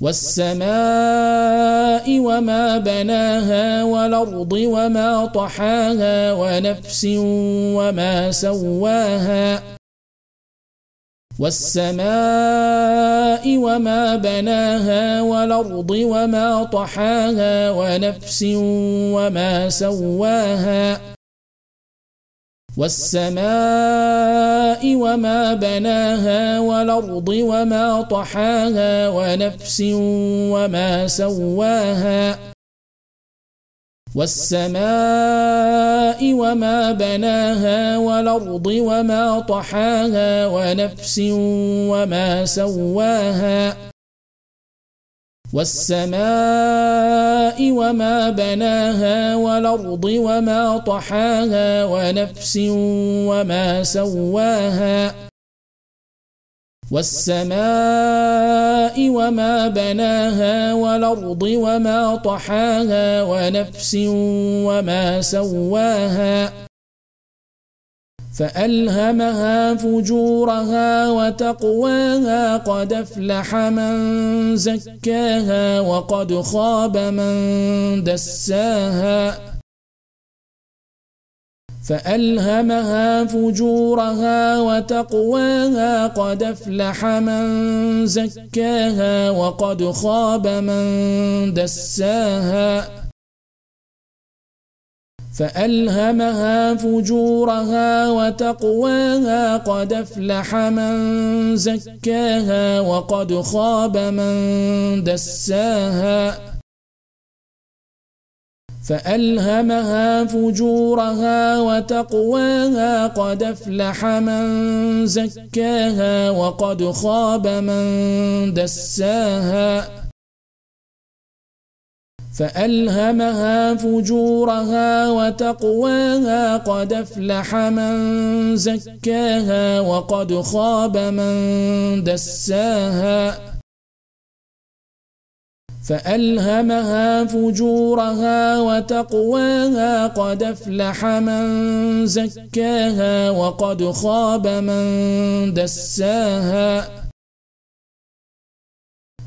والسماء وما بناها والأرض وما طحاها ونفس وما سواها والسماء وما بناها والأرض وما طحاها ونفس وما سواها والسماء وما بناها والأرض وما طحاها ونفس وما سواها والسماء وما بناها والأرض وما طحاها ونفس وما سواها والسماء وما بناها والأرض وما طحاها ونفس وما سواها والسماء وما بناها والأرض وما طحاها ونفس وما سواها فألهمها فجورها وتقواها قد أفلح من زكاها وقد خاب من دساها فألهمها فجورها وتقواها قد أفلح من زكاها وقد خاب من دساها فألهمها فجورها وتقواها قد أفلح من زكاها وقد خاب من دساها فألهمها فجورها وتقواها قد أفلح من زكاها وقد خاب من دساها فألهمها فجورها وتقواها قد أفلح من زكاها وقد خاب من دساها فألهمها فجورها وتقواها قد أفلح من زكاها وقد خاب من دساها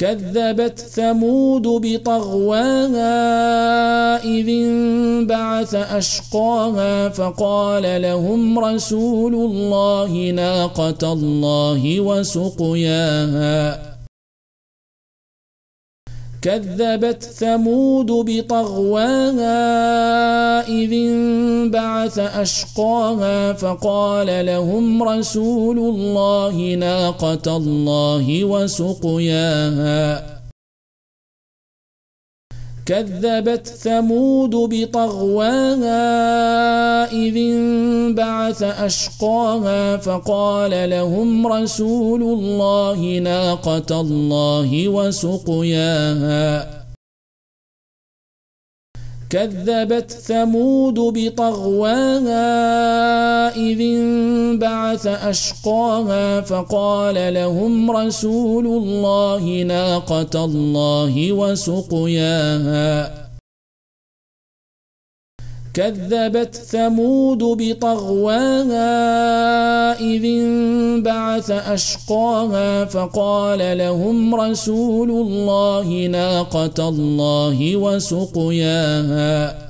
كذبت ثمود بطغواها إذ انبعث أشقاها فقال لهم رسول الله ناقة الله وسقياها كذبت ثمود بطغواها إذ انبعث أشقاها فقال لهم رسول الله ناقة الله وسقياها كذبت ثمود بطغواها إذ انبعث أشقاها فقال لهم رسول الله ناقة الله وسقياها. كذبت ثمود بطغواها إذ انبعث أشقاها فقال لهم رسول الله ناقة الله وسقياها. كذبت ثمود بطغواها إذ انبعث أشقاها فقال لهم رسول الله ناقة الله وسقياها.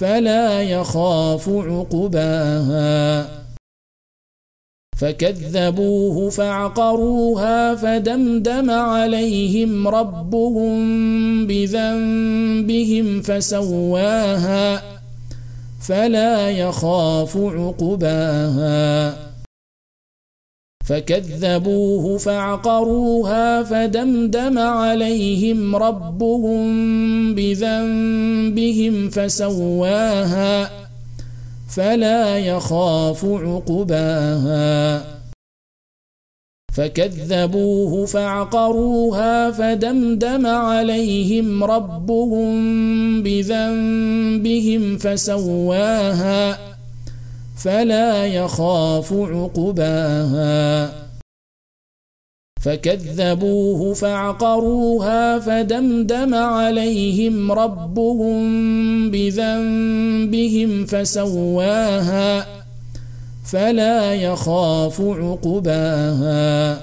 فلا يخاف عقباها. فكذبوه فعقروها فدمدم عليهم ربهم بذنبهم فسواها. فلا يخاف عقباها. فكذبوه فعقروها فدمدم عليهم ربهم بذنبهم فسواها فلا يخاف عقباها فكذبوه فعقروها فدمدم عليهم ربهم بذنبهم فسواها فلا يخاف عقباها. فكذبوه فعقروها فدمدم عليهم ربهم بذنبهم فسواها. فلا يخاف عقباها.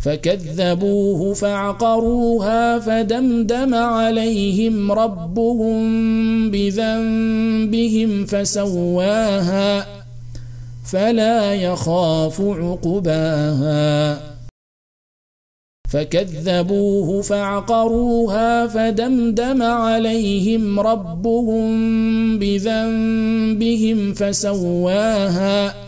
فكذبوه فعقروها فدمدم عليهم ربهم بذنبهم فسواها فلا يخاف عقباها فكذبوه فعقروها فدمدم عليهم ربهم بذنبهم فسواها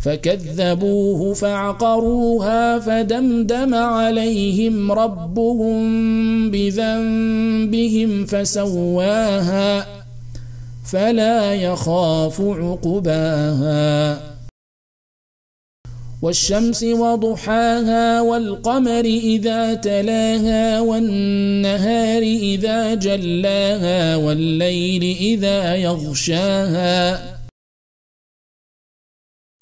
فكذبوه فعقروها فدمدم عليهم ربهم بذنبهم فسواها فلا يخاف عقباها. والشمس وضحاها والقمر إذا تلاها والنهار إذا جلاها والليل إذا يغشاها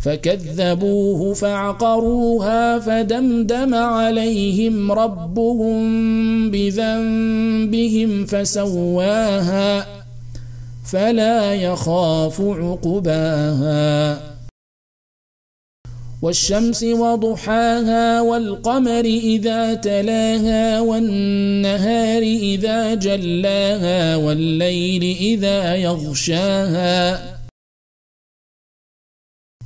فكذبوه فعقروها فدمدم عليهم ربهم بذنبهم فسواها فلا يخاف عقباها. والشمس وضحاها والقمر إذا تلاها والنهار إذا جلاها والليل إذا يغشاها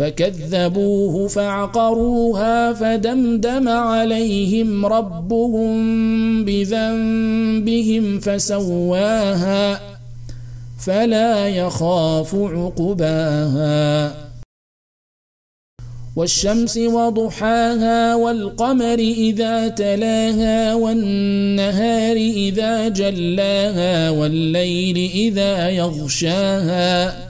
فكذبوه فعقروها فدمدم عليهم ربهم بذنبهم فسواها فلا يخاف عقباها. والشمس وضحاها والقمر إذا تلاها والنهار إذا جلاها والليل إذا يغشاها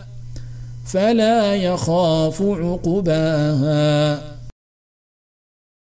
فلا يخاف عقباها.